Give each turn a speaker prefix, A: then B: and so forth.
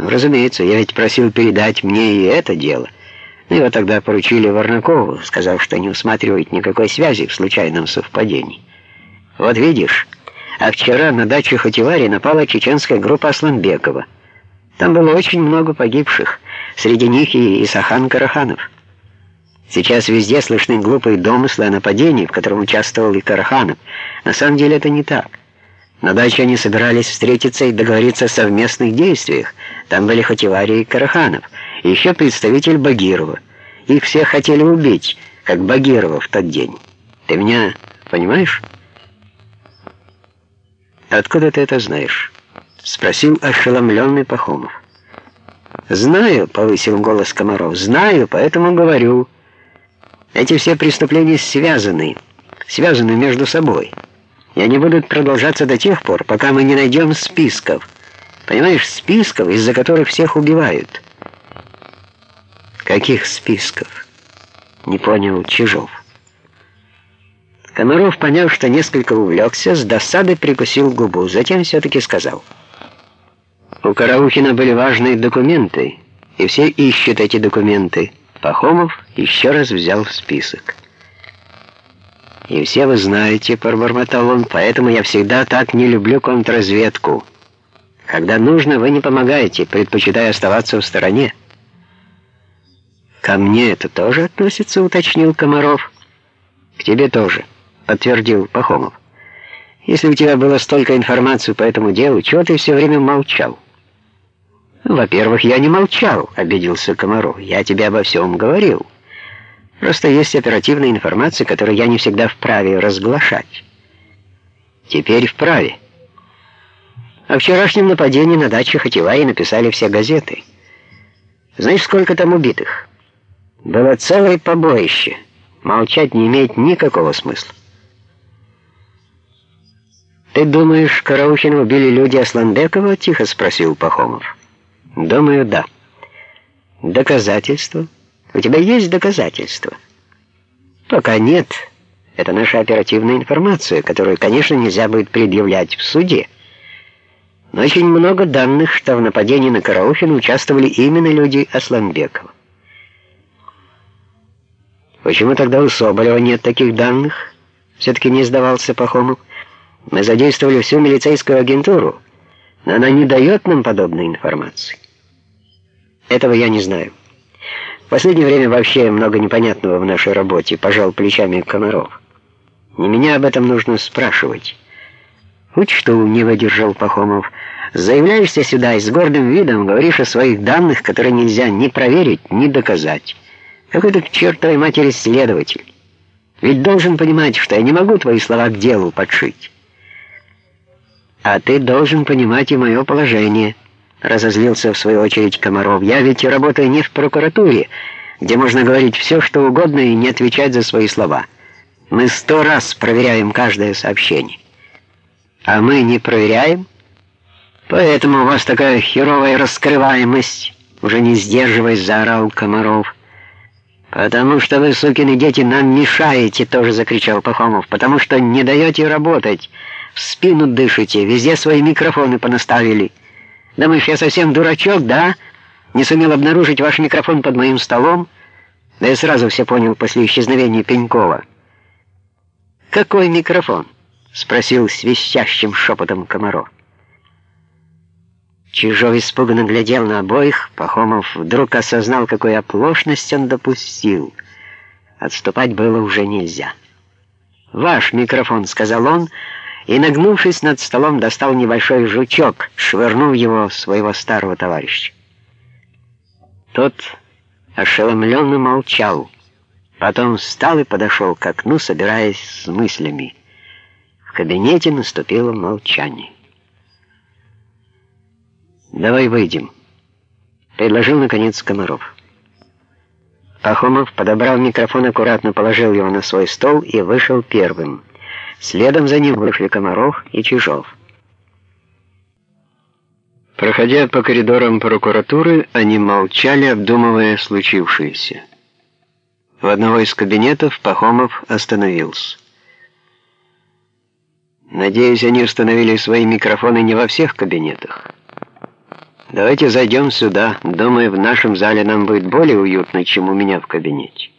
A: Ну, разумеется, я ведь просил передать мне и это дело. Но его тогда поручили Варнакову, сказав, что не усматривает никакой связи в случайном совпадении. Вот видишь, а вчера на даче Хативари напала чеченская группа Асланбекова. Там было очень много погибших, среди них и Исахан Караханов. Сейчас везде слышны глупые домыслы о нападении, в котором участвовал и Караханов. На самом деле это не так. На даче они собирались встретиться и договориться о совместных действиях. Там были Хативари и Караханов, и еще представитель Багирова. Их всех хотели убить, как Багирова в тот день. Ты меня понимаешь? «Откуда ты это знаешь?» — спросил ошеломленный Пахомов. «Знаю», — повысил голос Комаров, — «знаю, поэтому говорю. Эти все преступления связаны, связаны между собой» и они будут продолжаться до тех пор, пока мы не найдем списков. Понимаешь, списков, из-за которых всех убивают. Каких списков? Не понял Чижов. Комаров, поняв, что несколько увлекся, с досадой прикусил губу, затем все-таки сказал. У Караухина были важные документы, и все ищут эти документы. Пахомов еще раз взял в список. «И все вы знаете», — пробормотал он, — «поэтому я всегда так не люблю контрразведку. Когда нужно, вы не помогаете, предпочитая оставаться в стороне». «Ко мне это тоже относится», — уточнил Комаров. «К тебе тоже», — подтвердил Пахомов. «Если у тебя было столько информации по этому делу, чего ты все время молчал?» «Во-первых, я не молчал», — обиделся Комаров. «Я тебе обо всем говорил». Просто есть оперативная информация, которую я не всегда вправе разглашать. Теперь вправе. О вчерашнем нападении на даче Хативаи написали все газеты. Знаешь, сколько там убитых? Было целое побоище. Молчать не имеет никакого смысла. «Ты думаешь, Караухина убили люди Асланбекова?» — тихо спросил Пахомов. «Думаю, да». «Доказательства?» У тебя есть доказательства? Пока нет. Это наша оперативная информация, которую, конечно, нельзя будет предъявлять в суде. Но очень много данных, что в нападении на Караухина участвовали именно люди Асланбекова. Почему тогда у Соболева нет таких данных? Все-таки не сдавался Пахомов. Мы задействовали всю милицейскую агентуру, но она не дает нам подобной информации. Этого я не знаю. В последнее время вообще много непонятного в нашей работе, пожал плечами Комаров. Не меня об этом нужно спрашивать. Учту, не выдержал Пахомов. Заявляешься сюда и с гордым видом говоришь о своих данных, которые нельзя ни проверить, ни доказать. Какой ты к чертовой матери следователь? Ведь должен понимать, что я не могу твои слова к делу подшить. А ты должен понимать и мое положение. Разозлился в свою очередь Комаров. «Я ведь работаю не в прокуратуре, где можно говорить все, что угодно и не отвечать за свои слова. Мы сто раз проверяем каждое сообщение. А мы не проверяем? Поэтому у вас такая херовая раскрываемость». Уже не сдерживаясь, заорал Комаров. «Потому что вы, сукины дети, нам мешаете», — тоже закричал Пахомов. «Потому что не даете работать, в спину дышите, везде свои микрофоны понаставили». Думаешь, я совсем дурачок, да? Не сумел обнаружить ваш микрофон под моим столом? Да я сразу все понял после исчезновения Пенькова. «Какой микрофон?» — спросил свищащим шепотом Комаров. Чижов испуганно глядел на обоих. Пахомов вдруг осознал, какую оплошность он допустил. Отступать было уже нельзя. «Ваш микрофон», — сказал он, — и, нагнувшись над столом, достал небольшой жучок, швырнув его своего старого товарища. Тот ошеломленно молчал, потом встал и подошел к окну, собираясь с мыслями. В кабинете наступило молчание. «Давай выйдем», — предложил, наконец, Комаров. Пахомов подобрал микрофон, аккуратно положил его на свой стол и вышел первым. Следом за ним вышли Комаров и Чижов. Проходя по коридорам прокуратуры, они молчали, обдумывая случившееся. В одного из кабинетов Пахомов остановился. «Надеюсь, они установили свои микрофоны не во всех кабинетах». Давайте зайдем сюда. Думаю, в нашем зале нам будет более уютно, чем у меня в кабинете.